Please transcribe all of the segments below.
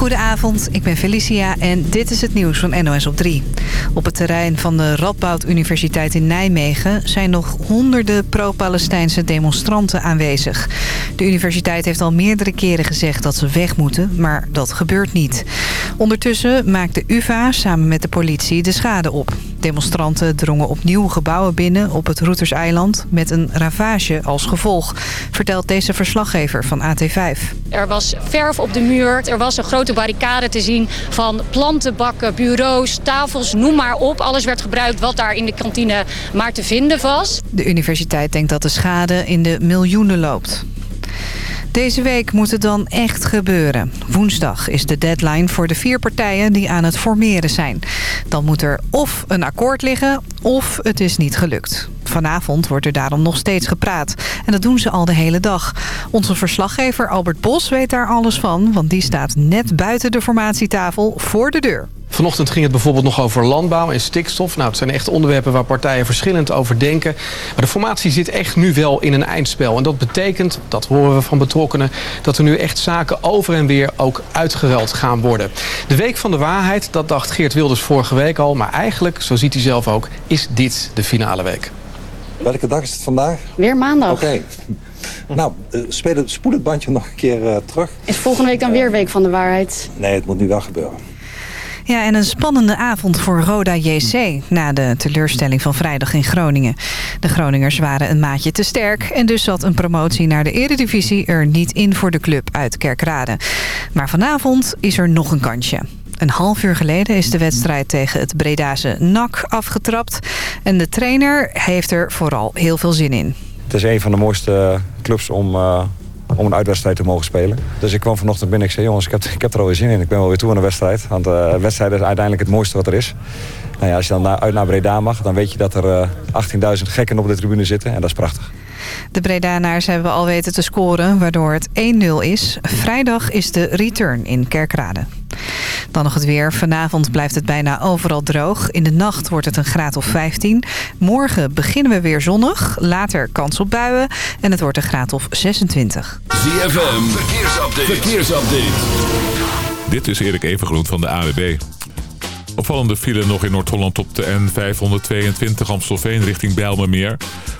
Goedenavond, ik ben Felicia en dit is het nieuws van NOS op 3. Op het terrein van de Radboud Universiteit in Nijmegen... zijn nog honderden pro-Palestijnse demonstranten aanwezig. De universiteit heeft al meerdere keren gezegd dat ze weg moeten, maar dat gebeurt niet. Ondertussen maakt de UvA samen met de politie de schade op. Demonstranten drongen opnieuw gebouwen binnen op het Roeterseiland... met een ravage als gevolg, vertelt deze verslaggever van AT5. Er was verf op de muur, er was een grote barricade te zien van plantenbakken, bureaus, tafels, noem maar op. Alles werd gebruikt wat daar in de kantine maar te vinden was. De universiteit denkt dat de schade in de miljoenen loopt. Deze week moet het dan echt gebeuren. Woensdag is de deadline voor de vier partijen die aan het formeren zijn. Dan moet er of een akkoord liggen of het is niet gelukt. Vanavond wordt er daarom nog steeds gepraat. En dat doen ze al de hele dag. Onze verslaggever Albert Bos weet daar alles van... want die staat net buiten de formatietafel voor de deur. Vanochtend ging het bijvoorbeeld nog over landbouw en stikstof. Nou, het zijn echt onderwerpen waar partijen verschillend over denken. Maar de formatie zit echt nu wel in een eindspel. En dat betekent, dat horen we van betrokkenen... dat er nu echt zaken over en weer ook uitgeruild gaan worden. De Week van de Waarheid, dat dacht Geert Wilders vorige week al. Maar eigenlijk, zo ziet hij zelf ook, is dit de finale week. Welke dag is het vandaag? Weer maandag. Oké. Nou, uh, speel het, spoel het bandje nog een keer uh, terug. Is volgende week dan weer Week van de Waarheid? Nee, het moet nu wel gebeuren. Ja, en een spannende avond voor Roda JC na de teleurstelling van vrijdag in Groningen. De Groningers waren een maatje te sterk en dus zat een promotie naar de eredivisie er niet in voor de club uit Kerkrade. Maar vanavond is er nog een kansje. Een half uur geleden is de wedstrijd tegen het Bredase NAC afgetrapt. En de trainer heeft er vooral heel veel zin in. Het is een van de mooiste clubs om, uh, om een uitwedstrijd te mogen spelen. Dus ik kwam vanochtend binnen en ik zei... jongens, ik heb, ik heb er alweer zin in. Ik ben wel weer toe aan de wedstrijd. Want de uh, wedstrijd is uiteindelijk het mooiste wat er is. Nou ja, als je dan naar, uit naar Breda mag... dan weet je dat er uh, 18.000 gekken op de tribune zitten. En dat is prachtig. De Bredanaars hebben al weten te scoren, waardoor het 1-0 is. Vrijdag is de return in Kerkrade. Dan nog het weer. Vanavond blijft het bijna overal droog. In de nacht wordt het een graad of 15. Morgen beginnen we weer zonnig. Later kans op buien. En het wordt een graad of 26. ZFM, verkeersupdate. verkeersupdate. Dit is Erik Evengroen van de AWB. Opvallende file nog in Noord-Holland op de N522 Amstelveen richting Bijlmermeer.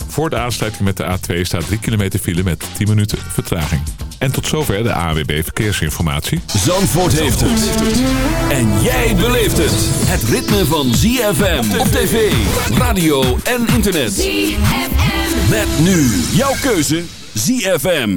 Voor de aansluiting met de A2 staat 3 kilometer file met 10 minuten vertraging. En tot zover de AWB Verkeersinformatie. Zandvoort heeft het. En jij beleeft het. Het ritme van ZFM op tv, radio en internet. ZFM. Met nu jouw keuze ZFM.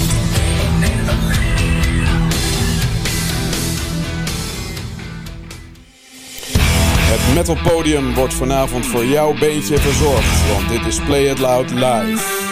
Metal Podium wordt vanavond voor jouw beentje verzorgd, want dit is Play It Loud Live.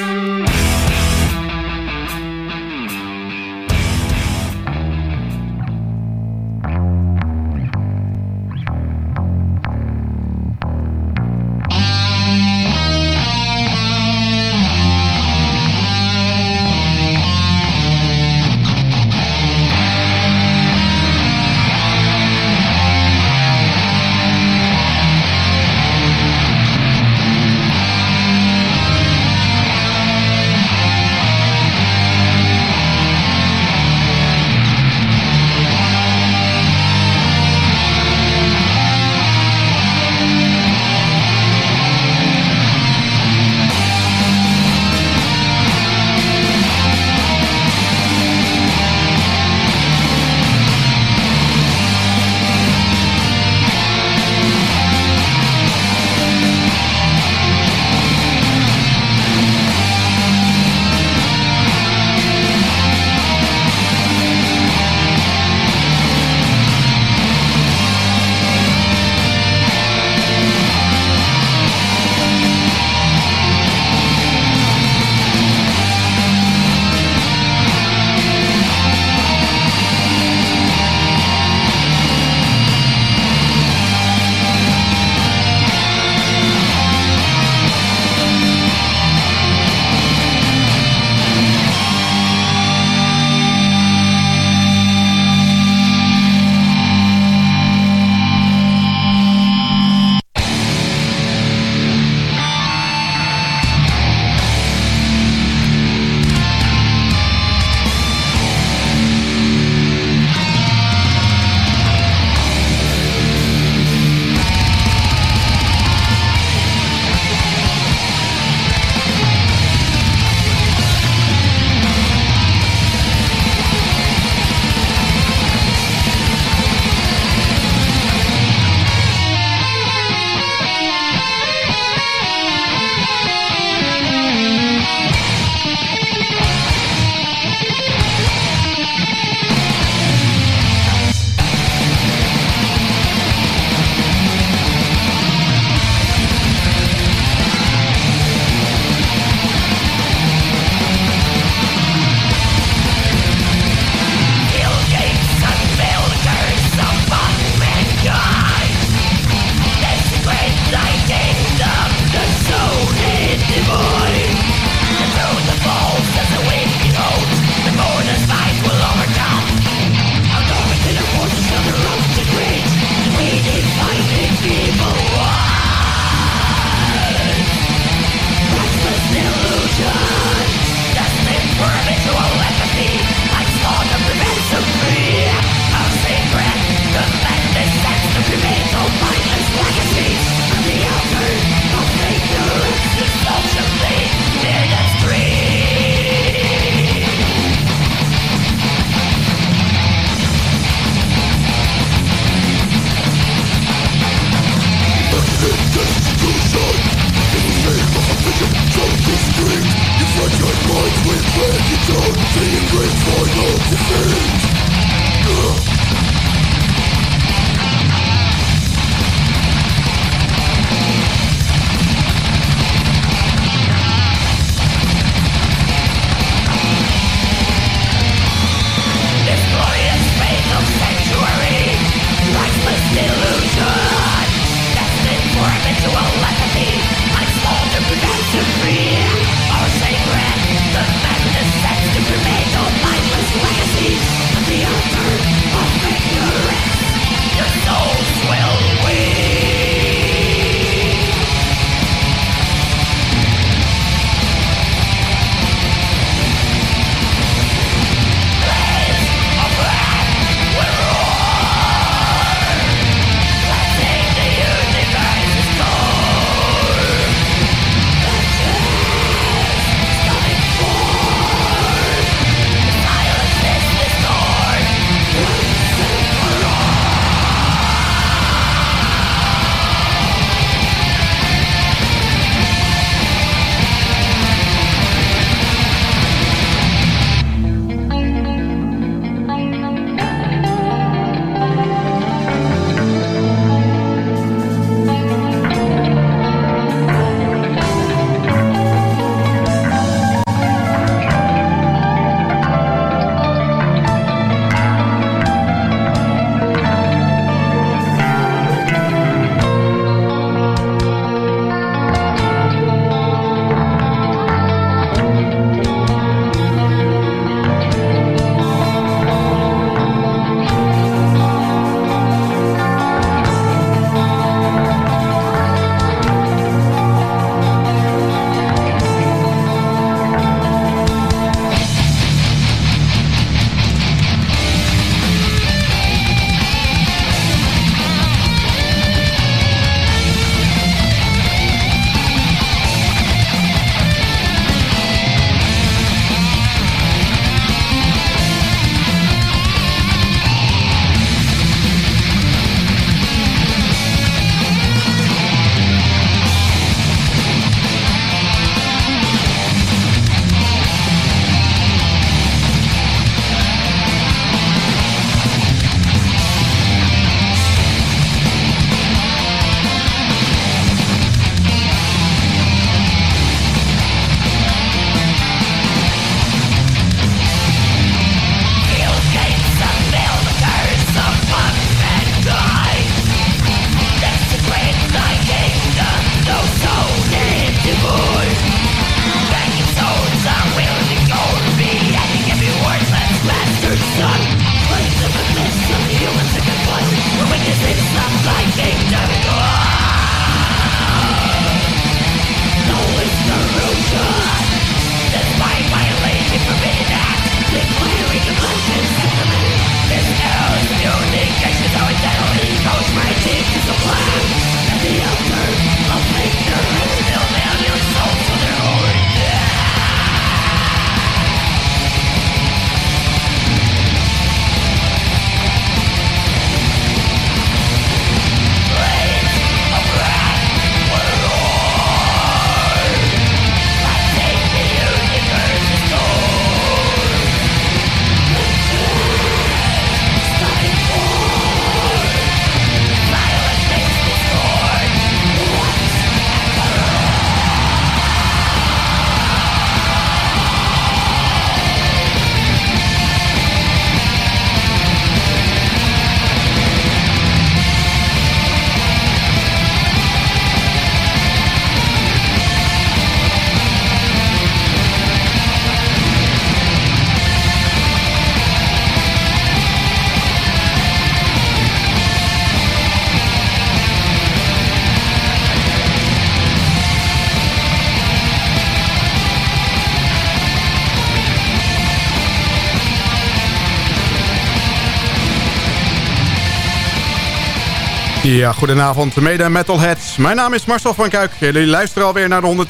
Ja, goedenavond mede metalheads. Mijn naam is Marcel van Kuik. Jullie luisteren alweer naar de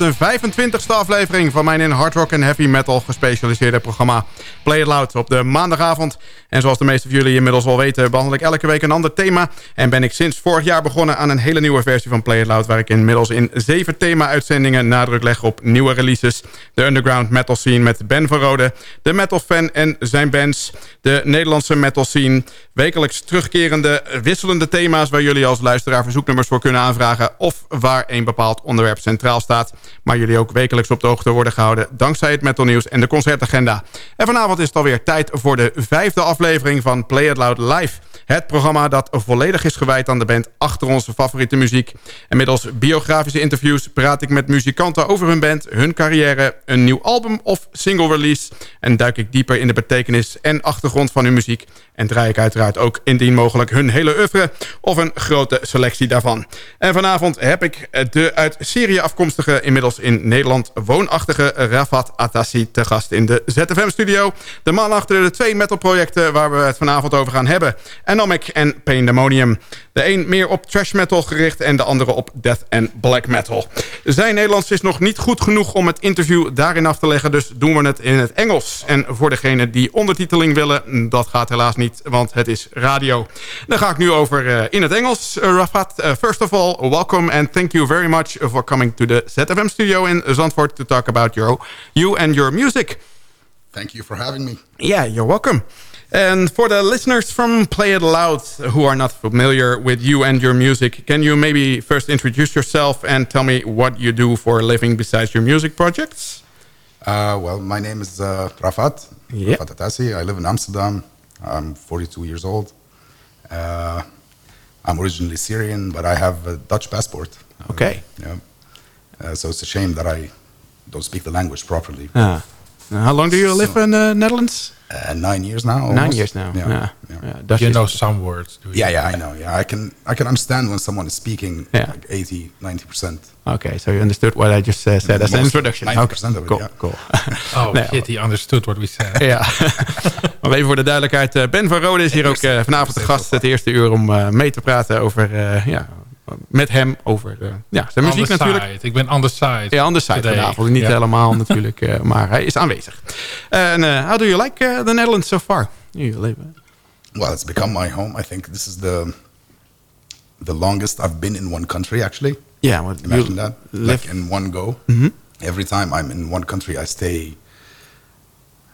125ste aflevering van mijn in hard rock en heavy metal gespecialiseerde programma Play It Loud op de maandagavond. En zoals de meeste van jullie inmiddels al weten behandel ik elke week een ander thema. En ben ik sinds vorig jaar begonnen aan een hele nieuwe versie van Play It Loud waar ik inmiddels in zeven thema-uitzendingen nadruk leg op nieuwe releases. De underground metal scene met Ben van Rode, de metal fan en zijn bands, de Nederlandse metal scene, wekelijks terugkerende wisselende thema's waar jullie als luisteraar verzoeknummers voor kunnen aanvragen... of waar een bepaald onderwerp centraal staat... maar jullie ook wekelijks op de hoogte worden gehouden... dankzij het Metal Nieuws en de concertagenda. En vanavond is het alweer tijd voor de vijfde aflevering van Play It Loud Live... Het programma dat volledig is gewijd aan de band achter onze favoriete muziek. En middels biografische interviews praat ik met muzikanten over hun band, hun carrière, een nieuw album of single release. En duik ik dieper in de betekenis en achtergrond van hun muziek. En draai ik uiteraard ook indien mogelijk hun hele oeuvre of een selectie daarvan. En vanavond heb ik de uit Syrië afkomstige, inmiddels in Nederland woonachtige Rafat Atassi te gast in de ZFM-studio. De man achter de twee metalprojecten waar we het vanavond over gaan hebben. Anomic en Pandemonium. De een meer op trash metal gericht en de andere op death en black metal. Zijn Nederlands is nog niet goed genoeg om het interview daarin af te leggen, dus doen we het in het Engels. En voor degenen die ondertiteling willen, dat gaat helaas niet, want het is radio. Dan ga ik nu over uh, in het Engels. Rafat, uh, first of all, welcome and thank you very much for coming to the ZFM studio in Zandvoort to talk about your, you and your music. Thank you for having me. Yeah, you're welcome. And for the listeners from Play It Loud who are not familiar with you and your music, can you maybe first introduce yourself and tell me what you do for a living besides your music projects? Uh, well, my name is uh, Rafat, Yeah. Rafat Atassi. I live in Amsterdam. I'm 42 years old. Uh, I'm originally Syrian, but I have a Dutch passport. Okay. yeah. Uh, so it's a shame that I don't speak the language properly. Ah. How long do you live in the Netherlands? Uh, nine years now. Nine almost. years now. Yeah. Yeah. yeah. Yeah, Dutch you know some words, do you? Yeah, yeah, I know. Yeah, I can, I can understand when someone is speaking Yeah. like 80, 90 percent. Okay, so you understood what I just uh, said as an introduction. 90% Okay, of it, cool, yeah. cool. Oh, Nee, shit, he understood what we said. Ja. maar even voor de duidelijkheid. eh, Ben van Rode is hier ook eh, vanavond de gast het eerste uur om mee te praten over, eh, ja, met hem over eh, ja, zijn muziek natuurlijk. Ik ben on the side. Ja, on the side today. vanavond. Niet Ja. helemaal natuurlijk, eh, maar hij is aanwezig. En eh, how do you like eh, the Netherlands so far? You live, Well, it's become my home. I think this is the the longest I've been in one country. Actually, Yeah, well, imagine that. Like in one go. Mhm. Every time I'm in one country, I stay.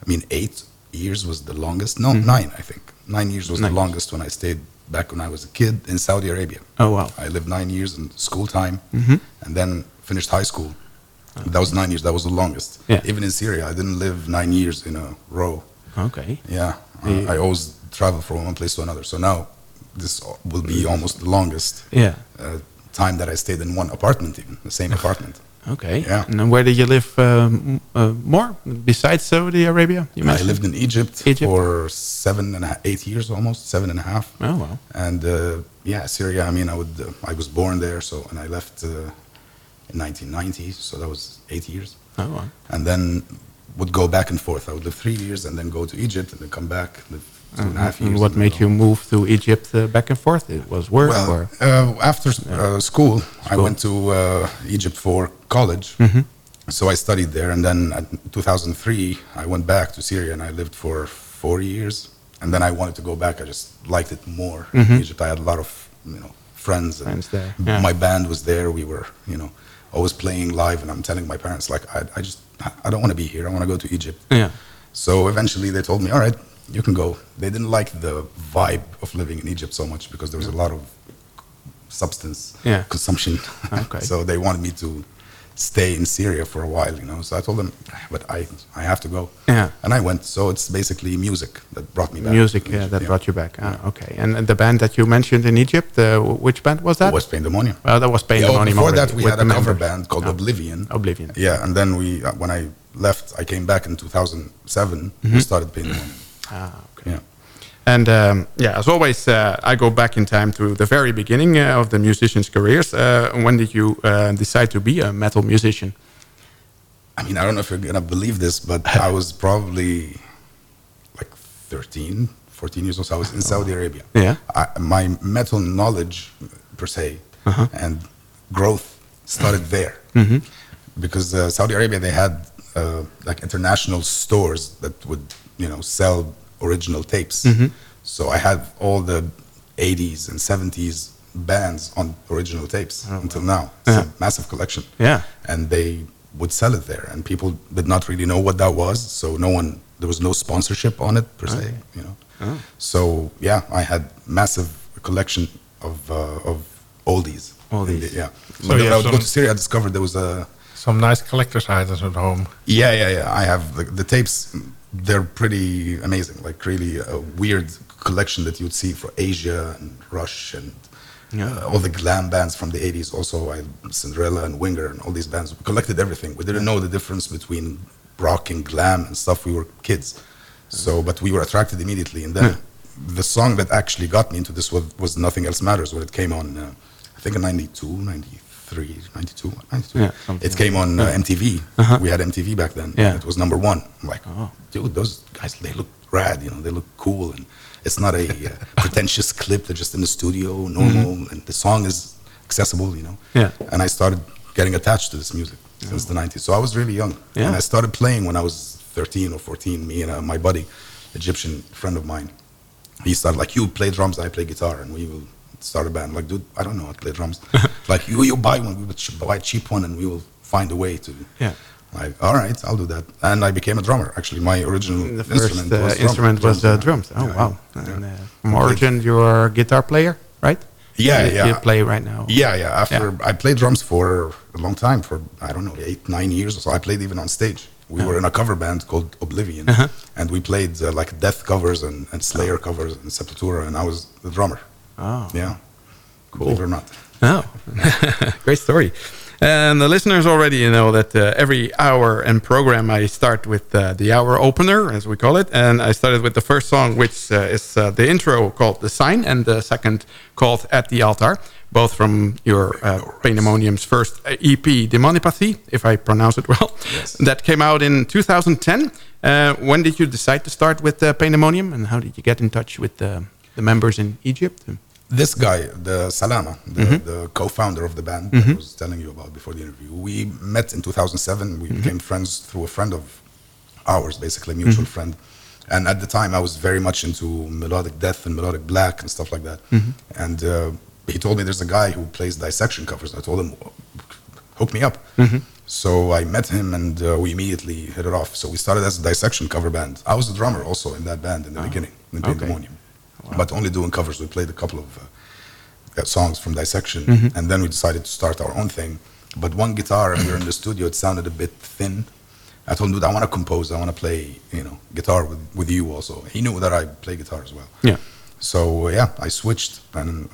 I mean, eight years was the longest. No, nine. I think nine years was. Nine the longest when I stayed back when I was a kid in Saudi Arabia. Oh, wow. I lived nine years in school time, Mhm. and then finished high school. That was nine years. That was the longest. Yeah. Even in Syria, I didn't live nine years in a row. Okay. Yeah, Yeah. I always travel from one place to another. So now this will be almost the longest Yeah. uh, time that I stayed in one apartment, even the same apartment. Okay. Yeah. And where did you live um, uh, more besides Saudi Arabia? You I lived in Egypt, Egypt. for seven and a half, eight years, almost seven and a half. Oh wow. And uh, yeah, Syria. I mean, I would. Uh, I was born there, so and I left uh, in 1990, so that was eight years. Oh wow. And then would go back and forth. I would live three years and then go to Egypt and then come back, live and And what made you move to Egypt uh, back and forth? It was work Well, or? uh, after uh, school, I went to uh, Egypt for college. Mhm. So I studied there, and then in 2003, I went back to Syria, and I lived for four years. And then I wanted to go back. I just liked it more. Mhm. Egypt, I had a lot of you know friends. And Friends there, yeah. My band was there. We were you know always playing live, and I'm telling my parents like I, I just I don't want to be here. I want to go to Egypt. Yeah. So eventually they told me, all right, you can go. They didn't like the vibe of living in Egypt so much because there was a lot of substance Yeah. consumption. Okay. so they wanted me to stay in Syria for a while, you know. So I told them, but I, I have to go. Yeah. And I went. So it's basically music that brought me back. Music uh, that yeah. brought you back. Ah, okay. And the band that you mentioned in Egypt, uh, which band was that? It was Paindemonium. Well, that was Yeah, well, Paindemonium. before already, that, we had a cover members. band called Oh. Oblivion. Oblivion. Yeah, and then we, uh, when I left, I came back in 2007. We started Paindemonium. Ah, okay. Yeah. And um, yeah, as always, uh, I go back in time to the very beginning uh, of the musicians' careers. Uh, when did you uh, decide to be a metal musician? I mean, I don't know if you're gonna believe this, but I was probably like 13, 14 years old. So I was in Saudi Arabia. Yeah. I, my metal knowledge per se, Uh-huh. and growth started there Mhm. because uh, Saudi Arabia they had uh, like international stores that would you know sell original tapes. Mhm. So I had all the 80s and 70s bands on original tapes until now. It's Yeah. a massive collection. Yeah. And they would sell it there, and people did not really know what that was. So no one, there was no sponsorship on it per se, you know. Oh. So yeah, I had massive collection of uh, of oldies. Oldies. The- yeah. So but when I have would go to Syria, I discovered there was a Some nice collector's items at home. yeah, yeah, yeah. I have the, the tapes. They're pretty amazing. Like really a weird collection that you'd see for Asia and Rush and uh, all the glam bands from the 80s. Also, I, Cinderella and Winger and all these bands. We collected everything. We didn't know the difference between rock and glam and stuff. We were kids. So, but we were attracted immediately. And then the song that actually got me into this was, was Nothing Else Matters when it came on, uh, I think in 92, 93, 92, 92. Yeah, it came on uh, MTV. Uh-huh. We had MTV back then. Yeah. It was number one. I'm like, Oh. dude, those guys, they look rad, you know, they look cool. And it's not a uh, pretentious clip. They're just in the studio, normal. And the song is accessible, you know. Yeah. Oh. And I started getting attached to this music since the 90s. So I was really young. Yeah. And I started playing when I was 13 or 14. Me and uh, my buddy, Egyptian friend of mine, he started like, you play drums, I play guitar. And we will start a band. Like, dude, I don't know how to play drums. like, you, you buy one, we would buy a cheap one and we will find a way to. Yeah. Like, all right, I'll do that. And I became a drummer. Actually, my original The first instrument uh, was drum- instrument was uh, drums. Oh, Yeah, wow. yeah. And, uh, from origin, you're a guitar player, right? Yeah, you, yeah. You play right now. Yeah, yeah. After I played drums for a long time, for I don't know, eight, nine years or so. I played even on stage. We Oh. were in a cover band called Oblivion, Uh-huh. and we played uh, like Death covers and, and Slayer covers and Sepultura, and I was the drummer. Oh. Yeah, believe it or not. Oh, great story. And the listeners already know that uh, every hour and program I start with uh, the hour opener, as we call it. And I started with the first song, which uh, is uh, the intro called The Sign, and the second called At the Altar, both from your uh, Paindemonium's first EP, Demonipathy, if I pronounce it well. Yes. That came out in 2010. Uh, when did you decide to start with uh, Paindemonium, and how did you get in touch with uh, the members in Egypt? This guy, the Salama, the, Mhm. the co-founder of the band Mhm. that I was telling you about before the interview, we met in 2007. We became friends through a friend of ours, basically a mutual Mhm. friend. And at the time, I was very much into melodic death and melodic black and stuff like that. Mhm. And uh, he told me there's a guy who plays dissection covers. I told him, hook me up. Mhm. So I met him and uh, we immediately hit it off. So we started as a dissection cover band. I was the drummer also in that band in the beginning, in okay. Paindemonium. But only doing covers. We played a couple of uh, uh, songs from Dissection, Mhm. and then we decided to start our own thing. But one guitar, and we were in the studio, it sounded a bit thin. I told him, dude, I want to compose. I want to play, you know, guitar with, with you also. He knew that I play guitar as well. Yeah. So uh, yeah, I switched and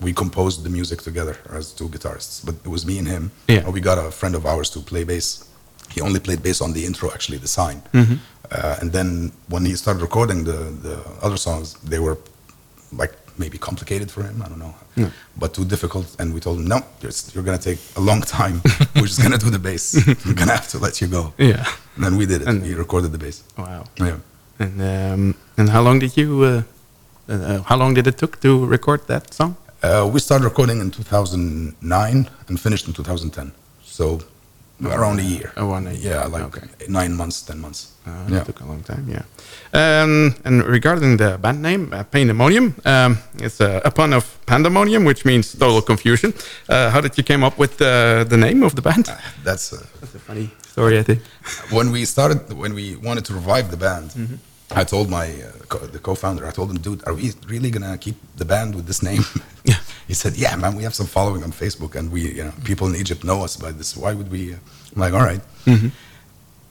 we composed the music together as two guitarists. But it was me and him. Yeah. We got a friend of ours to play bass. He only played bass on the intro, actually, the sign. Mhm. Uh, and then when he started recording the, the other songs, they were like maybe complicated for him. I don't know, but too difficult. And we told him, no, you're, you're going to take a long time. We're just going to do the bass. We're going to have to let you go. Yeah. And then we did it. And- we recorded the bass. Wow. Yeah. And um, and how long did you uh, uh, how long did it took to record that song? Uh, we started recording in 2009 and finished in 2010. So around a year. Oh, a year. Yeah, like Okay. nine months, ten months. Uh, yeah. It took a long time, yeah. Um, and regarding the band name, uh, Paindemonium, um, it's a, a pun of pandemonium, which means total confusion. Uh, how did you come up with uh, the name of the band? That's, uh, That's a funny story, I think. when we started, when we wanted to revive the band, Mm-hmm. I told my uh, co- the co-founder, I told him, dude, are we really gonna keep the band with this name? he said, yeah, man, we have some following on Facebook, and we, you know, people in Egypt know us by this. Why would we? Uh, I'm like, all right. Mhm.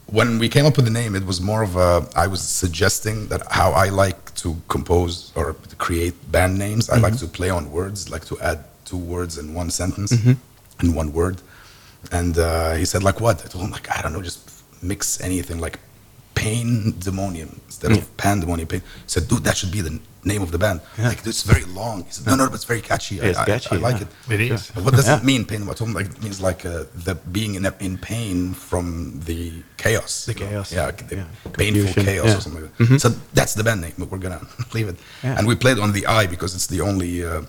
When we came up with the name, it was more of a. I was suggesting that how I like to compose or to create band names. I like to play on words, like to add two words in one sentence, Mhm. in one word. And uh, he said, like what? I told him, like I don't know, just mix anything, like pain demonium instead of pandemonium. Pain. He said, dude, that should be the name of the band. Like it's very long. He said, no, no, but it's very catchy. I, It's I- catchy, I, like yeah. it. It is. What does Yeah. it mean, pain? I told him like it means like uh, the being in in pain from the chaos. The you know? chaos. Yeah, the Yeah. painful Confusion, chaos yeah. or something like that. Mhm. So that's the band name, but we're gonna leave it. Yeah. And we played on the I because it's the only uh,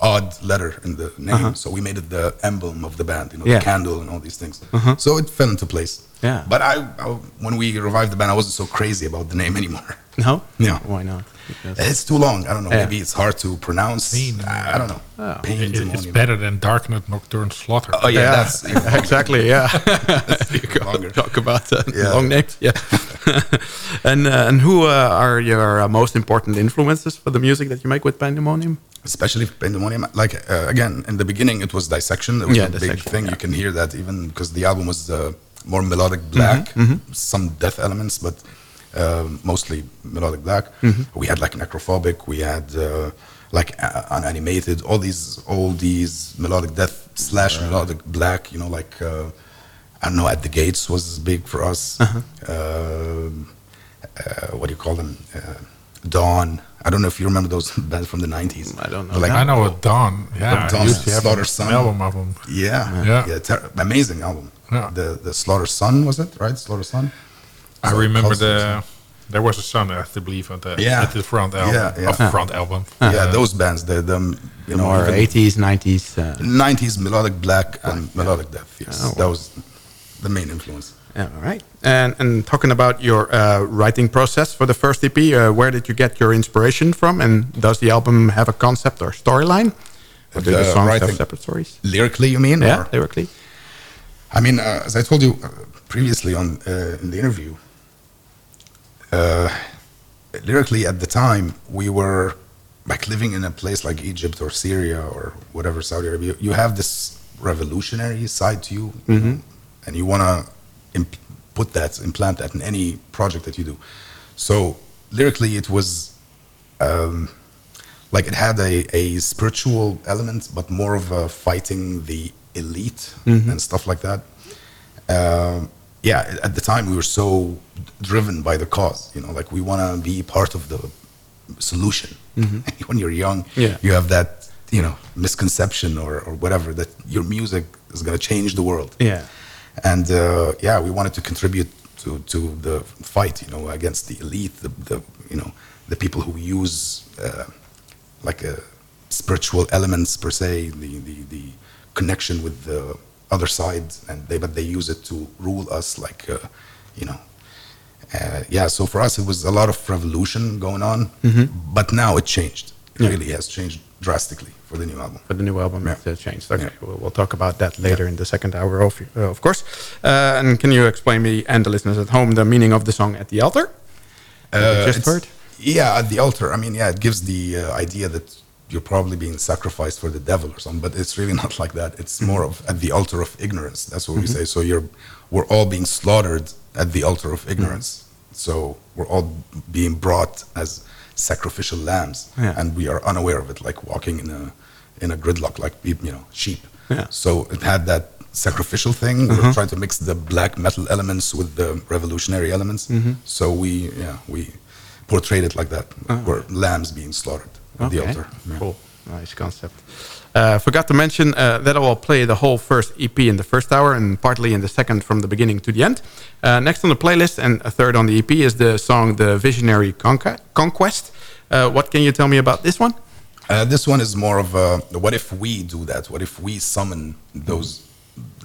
odd letter in the name. Uh-huh. So we made it the emblem of the band, you know, Yeah. the candle and all these things. Uh-huh. So it fell into place. Yeah. But I, I, when we revived the band, I wasn't so crazy about the name anymore. No? Yeah. Why not? Because- It's too long. I don't know. Yeah. Maybe it's hard to pronounce. I, I don't know. Oh. Pain, It- it's better than Darkened Nocturn Slaughter. Oh yeah, that's exactly. Yeah, you go talk about uh, Yeah. long names. Yeah, and uh, and who uh, are your uh, most important influences for the music that you make with Paindemonium? especially paindemonium like uh, again in the beginning it was dissection it was Yeah, a big Dissection, thing you can hear that even because the album was uh, more melodic black mhm. some death elements but uh, mostly melodic black Mhm. we had like necrophobic we had uh, like uh, unanimated all these all these melodic death slash melodic black you know like uh, i don't know at the gates was big for us Uh-huh. Um, uh, what do you call them uh, dawn i don't know if you remember those bands from the 90s I don't know. like I know a Dawn. Yeah, Dawn, I used to Slaughter Sun. album of them. Yeah, Yeah. yeah, ter- amazing album. Yeah. The the Slaughter Sun was it right? Slaughter Sun. I remember the there was a sun, I have to believe, at the Yeah. at the front album, Yeah, yeah. of front album. yeah, those bands, the the you The know more 80s, 90s. Uh, 90s melodic black and melodic death. Yes, Oh, that was the main influence. yeah, all right. And and talking about your uh, writing process for the first EP, uh, where did you get your inspiration from? And does the album have a concept or storyline? Or do the, The songs have separate stories? Lyrically, you mean? Yeah, or- lyrically. I mean, uh, as I told you uh, previously on uh, in the interview, uh, lyrically at the time we were like living in a place like Egypt or Syria or whatever Saudi Arabia. You have this revolutionary side to you, you know, and you want to imp- put that, implant that in any project that you do. So lyrically, it was um, like it had a, a spiritual element, but more of a fighting the elite Mhm. and stuff like that. Um, yeah, at the time we were so driven by the cause, you know, like we want to be part of the solution. when you're young, Yeah. you have that, you know, misconception or, or whatever that your music is going to change the world Yeah. and uh, yeah, we wanted to contribute to, to the fight, you know, against the elite, the, the you know, the people who use uh, like uh, spiritual elements per se, the, the, the connection with the other side, and they but they use it to rule us, like uh, you know. Uh, yeah, so for us it was a lot of revolution going on, Mhm. but now it changed. It Yeah. really has changed drastically for the new album. For the new album, Yeah. uh, changed. Okay, we'll, we'll talk about that later in the second hour, of, uh, of course. Uh, and can you explain me and the listeners at home the meaning of the song "At the Altar"? Uh, just heard. Yeah, at the altar. I mean, yeah, it gives the uh, idea that you're probably being sacrificed for the devil or something, but it's really not like that. It's more of at the altar of ignorance. That's what we say. So you're, we're all being slaughtered at the altar of ignorance. So we're all being brought as sacrificial lambs, Yeah. and we are unaware of it, like walking in a in a gridlock, like you know, sheep. Yeah. So it had that sacrificial thing. We Uh-huh. were trying to mix the black metal elements with the revolutionary elements. Mhm. So we, yeah, we portrayed it like that. Ah. We're lambs being slaughtered at the Okay, altar. Yeah. Cool, nice concept. Uh, forgot to mention uh, that I will play the whole first EP in the first hour and partly in the second from the beginning to the end. Uh, next on the playlist and a third on the EP is the song "The Visionary Conca- Conquest." Uh, what can you tell me about this one? Uh, this one is more of a what if we do that? What if we summon those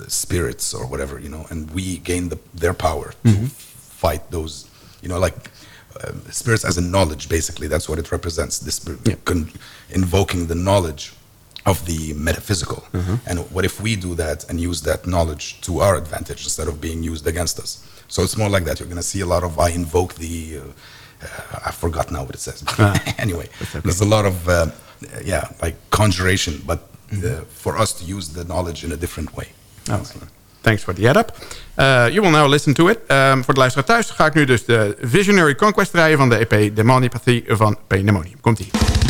spirits or whatever, you know, and we gain the, their power to fight those, you know, like uh, spirits as a knowledge, basically. That's what it represents. This con- invoking the knowledge of the metaphysical. And what if we do that and use that knowledge to our advantage instead of being used against us? So it's more like that. You're going to see a lot of I invoke the. Uh, uh, I forgot now what it says. anyway, there's a lot of uh, yeah, like conjuration, but uh, for us to use the knowledge in a different way. Oh, Thanks for the add-up. Uh, you will now listen to it. Um, voor de luisteraar thuis ga ik nu dus de Visionary Conquest draaien van de EP Demonipathy van Pandemonium. Komt-ie.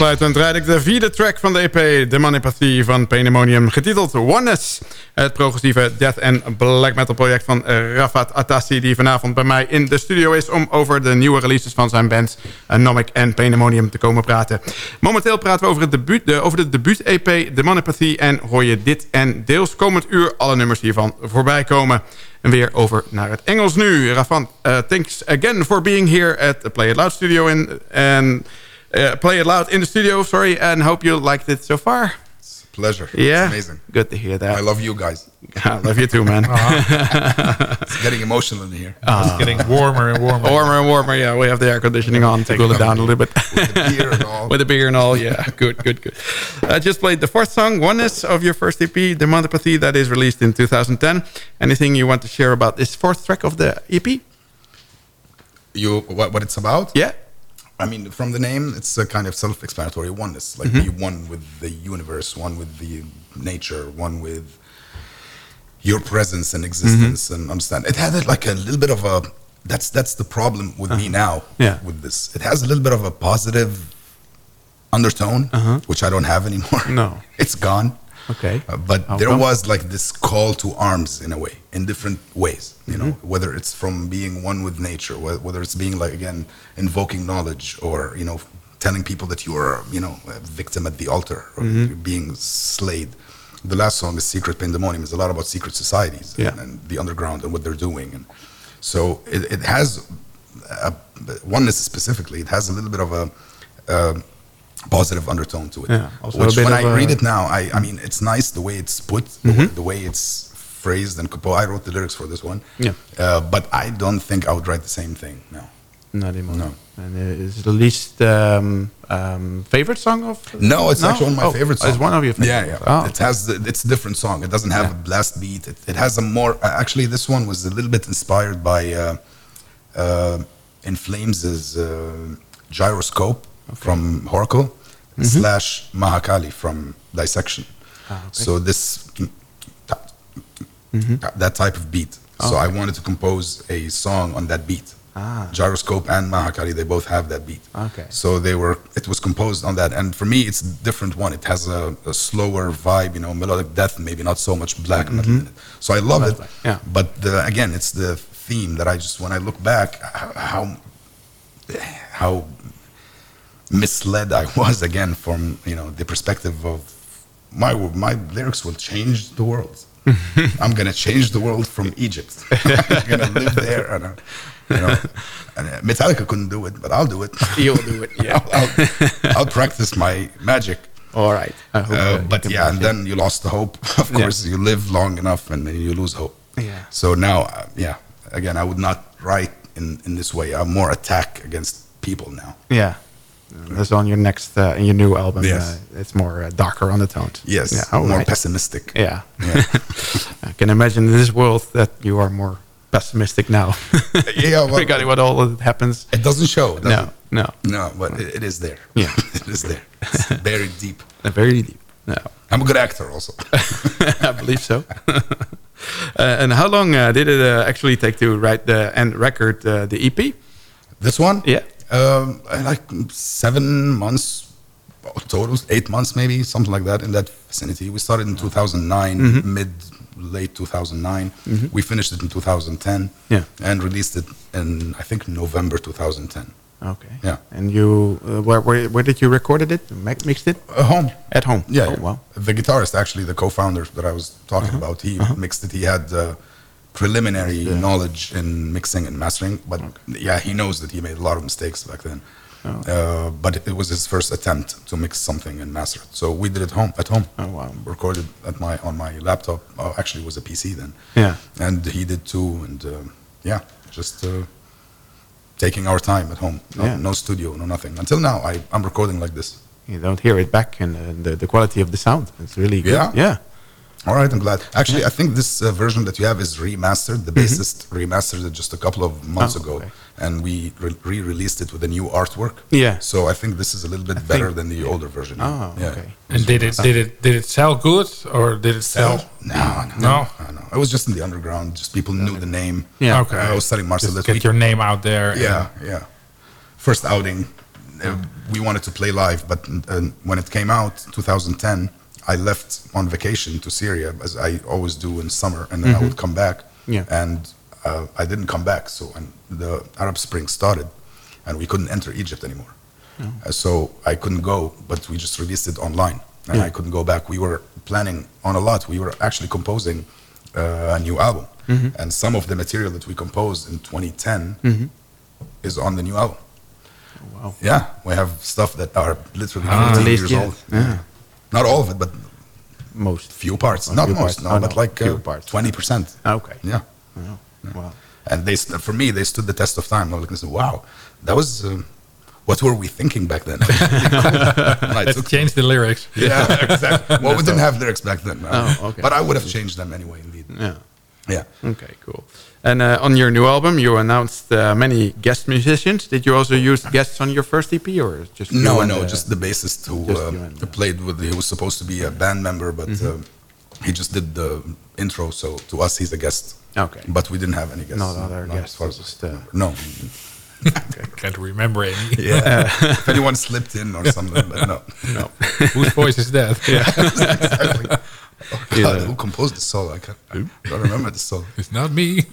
En aansluitend rijd ik de vierde track van de EP, The Manipathy van Pandemonium, getiteld Oneness. Het progressieve death and black metal project van eh, Rafat Atassi, die vanavond bij mij in de studio is om over de nieuwe releases van zijn bands Anomic en Pandemonium te komen praten. Momenteel praten we over, het debuut, de, over de debuut-EP The Manipathy en hoor je dit en deels komend uur alle nummers hiervan voorbij komen. En weer over naar het Engels nu. Rafat, uh, thanks again for being here at the Play It Loud studio in, uh, Play It Loud in the studio, sorry, and hope you liked it so far. It's a pleasure. Yeah? It's amazing. Good to hear that. I love you guys. I love you too, man. It's getting emotional in here. It's getting warmer and warmer. Warmer and warmer, yeah. We have the air conditioning on to cool it down a little bit. With the beer and all. With the beer and all, yeah. Good, good, good. I just played the fourth song, Oneness, of your first EP, The Montapathy, that is released in 2010. Anything you want to share about this fourth track of the EP? You what, what it's about? Yeah. I mean, from the name, it's a kind of self-explanatory oneness, like Mhm. be one with the universe, one with the nature, one with your presence and existence Mm-hmm. and understand. It had like a little bit of a. That's that's the problem with me now. Uh-huh. Yeah. With this, it has a little bit of a positive undertone, Uh-huh. which I don't have anymore. No. it's gone. Okay. Uh, but there come? was like this call to arms in a way, in different ways. You know, Mm-hmm. whether it's from being one with nature, whether it's being like again invoking knowledge, or you know, telling people that you are you know a victim at the altar, or Mhm. being slayed. The last song, "The Secret Pandemonium," is a lot about secret societies Yeah. and, and the underground and what they're doing, and so it, it has a, oneness specifically. It has a little bit of a. a positive undertone to it. Yeah, which when I read it now, I, I mean, it's nice the way it's put, the, Mhm. way, the way it's phrased and composed. I wrote the lyrics for this one. Yeah. Uh, but I don't think I would write the same thing. No. Not anymore. No. And uh, is it the least um, um, favorite song of? No, it's actually one of my Oh, favorite songs. It's one of your Yeah, favorites. yeah. Oh, It has the, it's a different song. It doesn't have a blast beat. It, it has a more. Uh, actually, this one was a little bit inspired by uh, uh, In Flames' uh, gyroscope from Whoracle Mhm. slash Mahakali from Dissection. Ah, okay. So this Mhm. that type of beat. So Oh, I wanted to compose a song on that beat. Ah. Gyroscope and Mahakali, they both have that beat. Okay. So they were. It was composed on that, and for me, it's a different one. It has a, a slower vibe, you know, melodic death, maybe not so much black metal in it. So I love it. Yeah. But the, again, it's the theme that I just, when I look back, how how misled I was again from you know the perspective of my my lyrics will change the world. I'm gonna change the world from Egypt. I'm gonna live there, and uh, you know, and uh, Metallica couldn't do it, but I'll do it. You'll do it, yeah. I'll, I'll, I'll practice my magic. All right. I hope, uh, Uh, but yeah, and it. then you lost the hope. Of course, you live long enough, and then you lose hope. Yeah. So now, uh, yeah, again, I would not write in in this way. I'm more attack against people now. Yeah. That's on your next, uh, in your new album. Yes. Uh, it's more uh, darker undertones. Yes, Yeah. all more right. pessimistic. Yeah. Yeah. I can imagine in this world that you are more pessimistic now. Yeah, well- regarding what all that happens. It doesn't show. does No, it? no. No, but it, it is there. Yeah. it is there. It's buried deep. Very deep. No. I'm a good actor, also. I believe so. uh, and how long uh, did it uh, actually take to write the and record uh, the EP? This one? Yeah. Um, like seven months total, eight months maybe, something like that in that vicinity. We started in 2009, Mhm. mid, late 2009. Mhm. We finished it in 2010. Yeah. And released it in, I think, November 2010. Okay. Yeah. And you, uh, where, where where did you recorded it? Mi- Mixed it? At home. At home. Yeah. Oh, yeah. wow. The guitarist, actually, the co-founder that I was talking Uh-huh. about, he mixed it. He had uh, preliminary knowledge in mixing and mastering, but yeah, he knows that he made a lot of mistakes back then. Oh. Uh, but it was his first attempt to mix something and master it. So we did it home at home. Oh wow. Recorded at my on my laptop. Oh, actually, it was a PC then. Yeah. And he did too. And um yeah, just uh, taking our time at home. No, Yeah. no studio, no nothing. Until now, I, I'm recording like this. You don't hear it back and uh, the, the quality of the sound. It's really good. Yeah? Yeah. All right, I'm glad. Actually, I think this uh, version that you have is remastered. The bassist remastered it just a couple of months Mm-hmm. Oh, ago, and we re- re-released it with a new artwork. Yeah. So I think this is a little bit better than the older version. Oh, yeah. okay. And did it did it did it sell good or did it sell? No, no, No? no, no. I was just in the underground. Just people knew the name. Yeah. Okay. I was telling Marcel Just that get we, your name out there. yeah, yeah. First outing, uh, we wanted to play live, but uh, when it came out, 2010, I left on vacation to Syria, as I always do in summer, and then I would come back. Yeah. And uh, I didn't come back, so when the Arab Spring started, and we couldn't enter Egypt anymore. Uh, so I couldn't go, but we just released it online, and Yeah. I couldn't go back. We were planning on a lot. We were actually composing uh, a new album, Mhm. and some of the material that we composed in 2010 Mhm. is on the new album. wow. Yeah, we have stuff that are literally Ah. 15 Released years yet. old. Yeah. Not all of it, but Most. few parts. Oh, Not few most, parts. no, Oh, but no, like few uh, parts. 20%. Okay. Yeah. Wow. Wow. And they, st- for me, they stood the test of time. I was like, wow, that was, uh, what were we thinking back then? And I Let's took- change the lyrics. yeah, exactly. Well, we didn't have lyrics back then. Oh, okay. But I would have changed them anyway, indeed. Yeah. Yeah. Okay, cool. And uh, on your new album, you announced uh, many guest musicians. Did you also use guests on your first EP, or just No, no, the- just the bassist who uh, and the- played with. He was supposed to be a band member, but Mhm. uh, he just did the intro. So to us, he's a guest. Okay. But we didn't have any guests. Not other Not guests, as far as just, uh, no. Can't remember any. Yeah. if anyone slipped in or something, but no. No. Whose voice is that? Yeah. exactly. Oh, God, Yeah. Who composed the song? I can't. I don't remember the song. It's not me.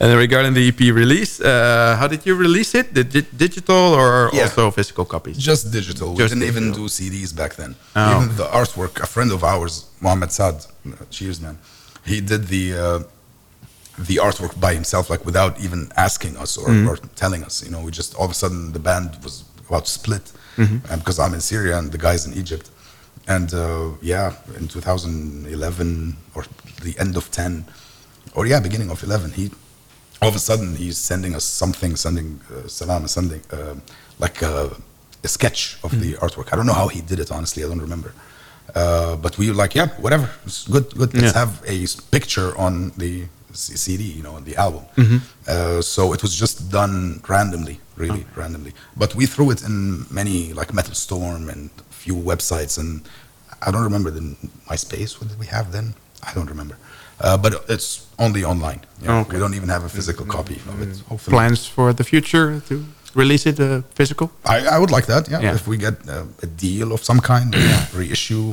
And regarding the EP release, uh, how did you release it? Did it digital or Yeah. also physical copies? Just digital. we didn't even do CDs back then. Oh. Even the artwork, a friend of ours, Mohammed Saad, uh, cheers man, he did the uh, the artwork by himself, like without even asking us or, Mhm. or telling us. You know, we just all of a sudden the band was about to split Mhm. and because I'm in Syria and the guys in Egypt. And uh, yeah, in 2011 or the end of 10, or yeah, beginning of 11, he all of a sudden he's sending us something, sending uh, salam, sending uh, like a, a sketch of the artwork. I don't know how he did it, honestly. I don't remember. Uh, but we were like, yeah, whatever, it's good, good. Let's Yeah. have a picture on the CD, you know, on the album. Mhm. Uh, so it was just done randomly, really randomly. But we threw it in many, like Metal Storm and few websites, and I don't remember the MySpace. What did we have then? I don't remember. Uh, but it's only online. you know. Okay. We don't even have a physical copy of it. Hopefully. Plans for the future to release it uh, physical? I, I would like that. Yeah. Yeah. If we get uh, a deal of some kind, reissue.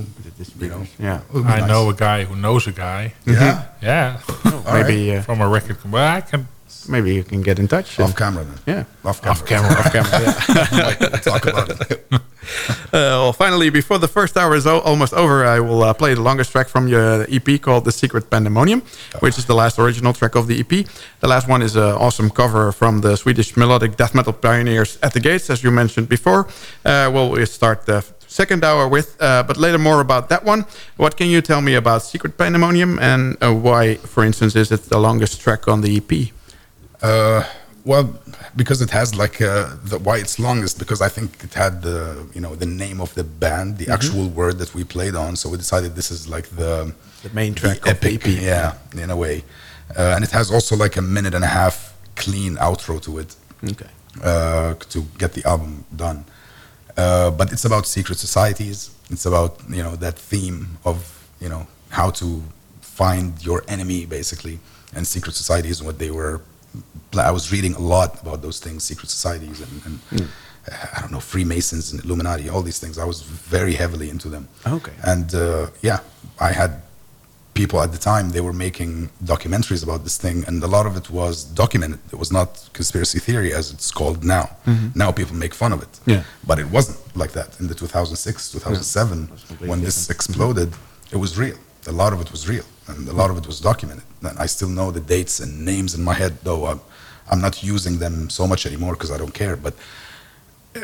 You know. Yeah. it would be I nice. know a guy who knows a guy. Yeah. Yeah. maybe uh, From a record company. I can maybe you can get in touch. Off and- camera then. Yeah. Off camera. off camera. Off camera, yeah. We'll talk about it. Uh, well, finally, before the first hour is almost over, I will uh, play the longest track from your EP called The Secret Pandemonium, which is the last original track of the EP. The last one is an awesome cover from the Swedish melodic death metal pioneers At the Gates, as you mentioned before. Uh, well, we start the second hour with, uh, but later more about that one. What can you tell me about Secret Pandemonium and uh, why, for instance, is it the longest track on the EP? Uh, well, because it has like uh, the why it's long is because I think it had the you know the name of the band, the Mhm. actual word that we played on. So we decided this is like the The main track the epic, EP. yeah, in a way. Uh, and it has also like a minute and a half clean outro to it Okay. uh, to get the album done. Uh, but it's about secret societies. It's about you know that theme of you know how to find your enemy basically, and secret societies. What they were. I was reading a lot about those things, secret societies, and, and uh, I don't know Freemasons and Illuminati, all these things. I was very heavily into them. Okay. And uh, yeah, I had people at the time they were making documentaries about this thing and a lot of it was documented it was not conspiracy theory as it's called now Mhm. now people make fun of it Yeah. but it wasn't like that in the 2006 2007 completely when this exploded it was real a lot of it was real and a lot of it was documented. And i still know the dates and names in my head though i'm, I'm not using them so much anymore because i don't care. But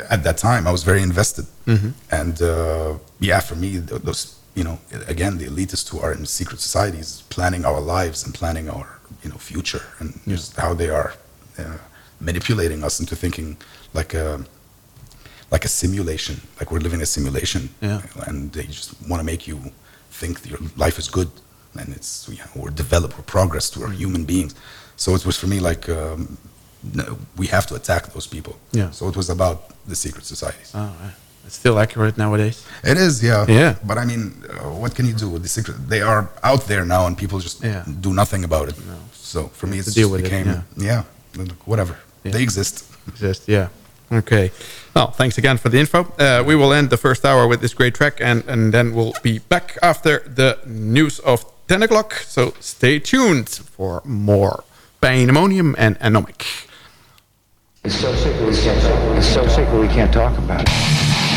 at that time i was very invested. Mhm. and uh, yeah, for me, those you know, again, the elitists who are in secret societies planning our lives and planning our you know future and just how they are uh, manipulating us into thinking like a like a simulation, like we're living a simulation, Yeah. and they just want to make you think your life is good, and it's you know, we're developed, we're progressed, we're human beings. So it was for me like um, no, we have to attack those people. Yeah. So it was about the secret societies. Oh, yeah. It's still accurate nowadays. It is, yeah. Yeah. But I mean, uh, what can you do with the secret? They are out there now, and people just Yeah. do nothing about it. No. So for me, it's deal just with it, became, yeah. whatever. Yeah. They exist. Exist, yeah. Okay. Well, thanks again for the info. Uh, we will end the first hour with this great track, and, and then we'll be back after the news of 10 o'clock. So stay tuned for more Paindemonium and Anomic. It's so sick we can't talk. It's so sick we can't talk about it.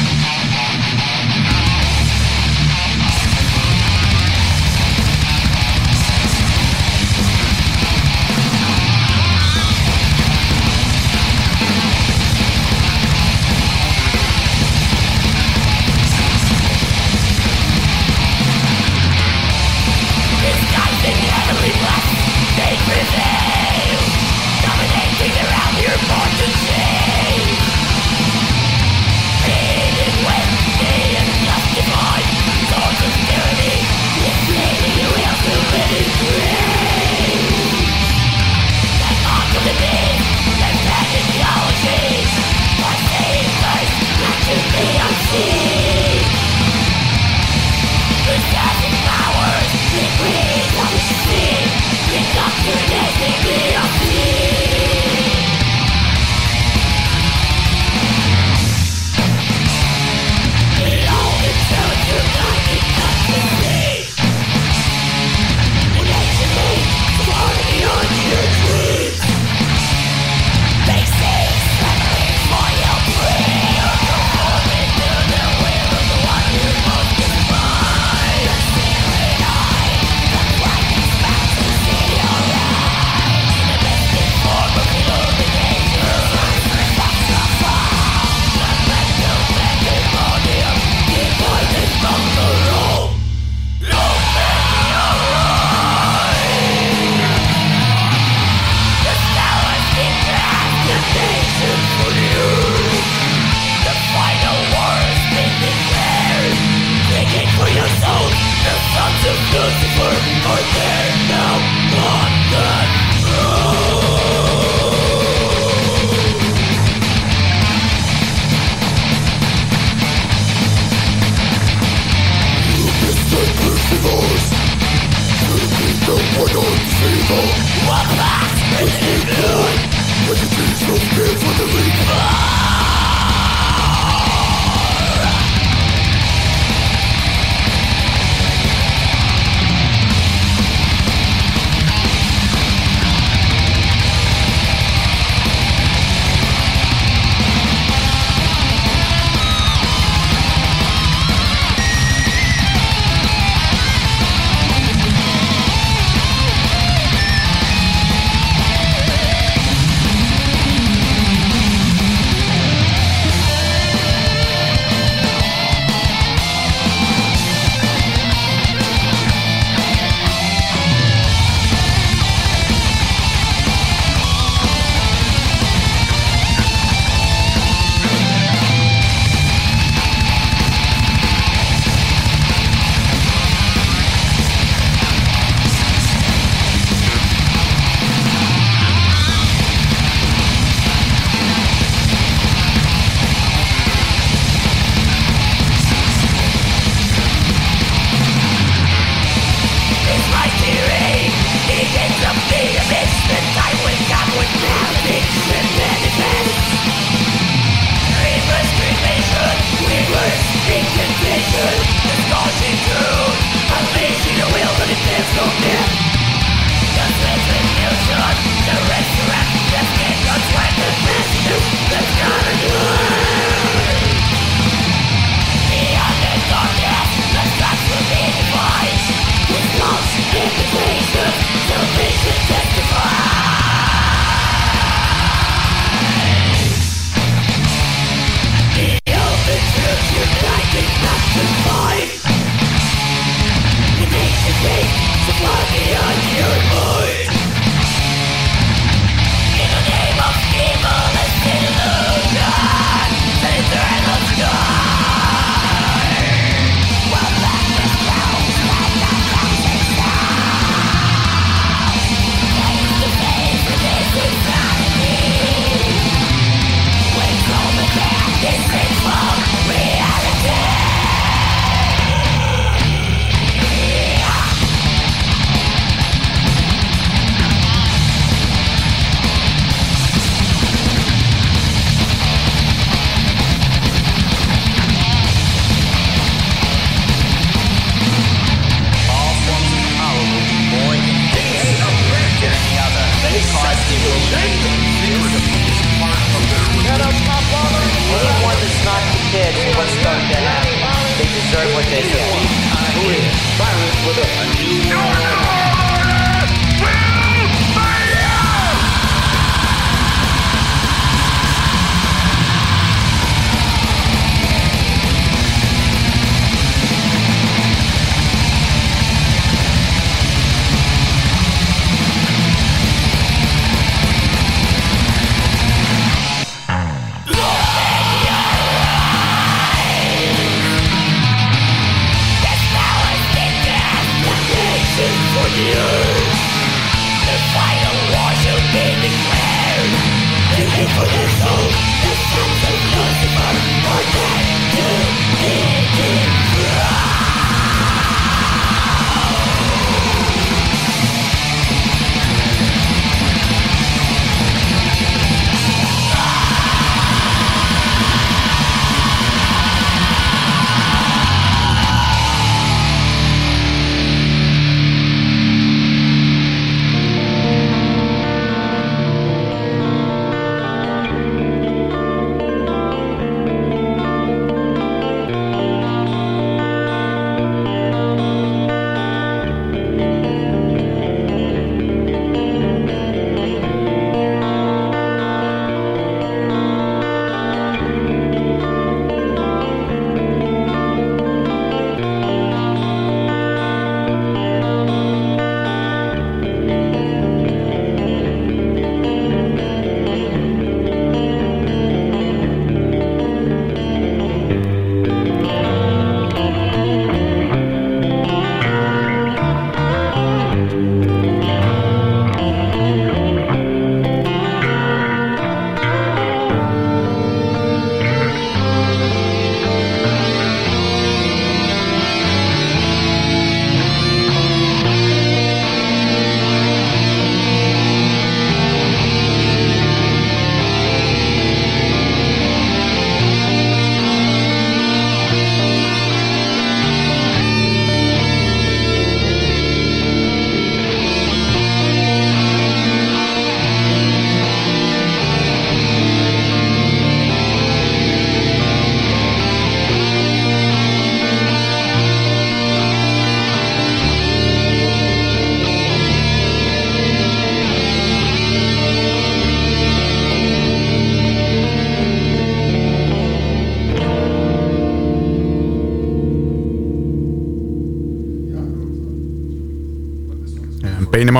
no, no.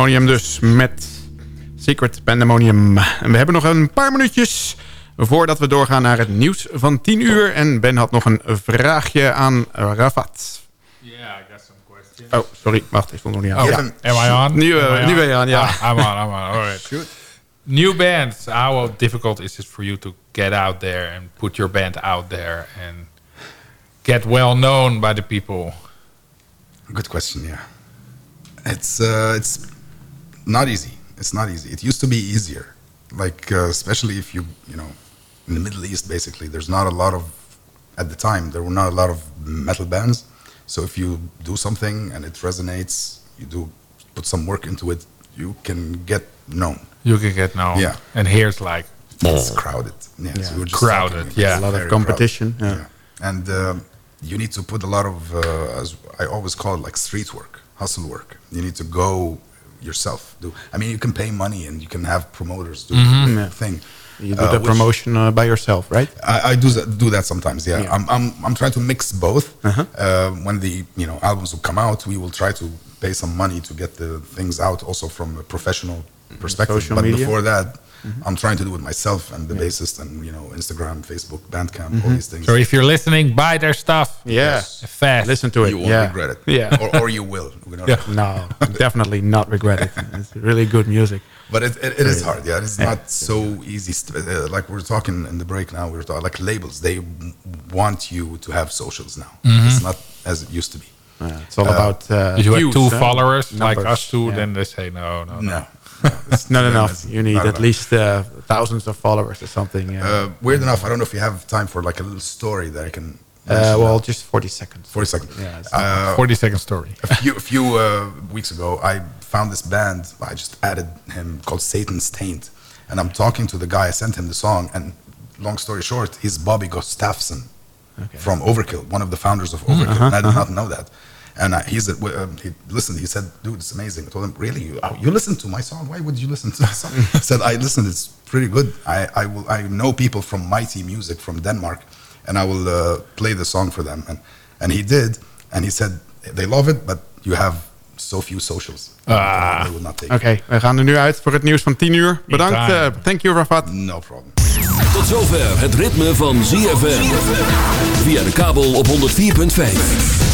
Pandemonium dus met Secret Pandemonium. En we hebben nog een paar minuutjes voordat we doorgaan naar het nieuws van 10 uur. En Ben had nog een vraagje aan Rafat. Yeah, I got some questions. Oh, sorry. Wacht, ik stond nog niet aan. Oh, Ja. am I on? Nu, eh, Am I nu ben je aan, ja. Ah, I'm on, I'm on. All right. New bands. How difficult is it for you to get out there and put your band out there and get well known by the people? Good question. Yeah, it's uh, it's not easy. It's not easy. It used to be easier, like uh, especially if you you know in the Middle East. Basically, there's not a lot of at the time there were not a lot of metal bands. So if you do something and it resonates, you do put some work into it, you can get known. You can get known. Yeah. And here's like It's crowded. Yeah, Yeah. so we were just Crowded, talking, it's yeah. A lot of competition, crowded. yeah. and um, you need to put a lot of, uh, as I always call it, like street work, hustle work. You need to go yourself. Do I mean you can pay money and you can have promoters do Mhm. the Yeah. thing. You do uh, the promotion uh, by yourself, right? I, I do that, do that sometimes. Yeah, Yeah. I'm, I'm I'm trying to mix both. Uh-huh. Uh, when the you know albums will come out, we will try to pay some money to get the things out, also from a professional perspective. Social but media. before that, Mhm. I'm trying to do it myself and the bassist and you know Instagram, Facebook, Bandcamp, all Mhm. these things. So if you're listening, buy their stuff. Yeah. Fast. Listen to it. You won't yeah. regret it. Yeah. or, or you will. We don't Yeah. No, definitely not regret it. It's really good music. But it, it, it is hard, yeah. It's Yeah. not so easy. uh, like we're talking in the break now, we are talking like labels. They want you to have socials now. Mhm. It's not as it used to be. it's all about, uh, if you have two huh? followers like us two, yeah. then they say no, no, No. It's not enough. You need at enough. least uh, thousands of followers or something. Yeah. Uh, weird enough, I don't know if you have time for like a little story that I can. Uh, well, now. just 40 seconds. 40 seconds. Yeah, it's Uh, 40 second story. a few, a few uh, weeks ago, I found this band. I just added him called Satan's Taint, and I'm talking to the guy. I sent him the song, and long story short, he's Bobby Gustafson. from Overkill, one of the founders of Overkill. uh-huh, and I did uh-huh. not know that. And uh, he's uh, um, he listened. He said, "Dude, it's amazing." I told him, "Really? You oh, you listen to my song? Why would you listen to my song?" he said, "I listened. It's pretty good. I I will. I know people from Mighty Music from Denmark, and I will uh, play the song for them." And and he did. And he said they love it, but you have so few socials. Ah. They will not take Oké, we gaan er nu uit voor het nieuws van 10 uur. Bedankt. time. eh, thank you, Rafat. No problem. Tot zover het ritme van ZFM. Via de kabel op 104.5.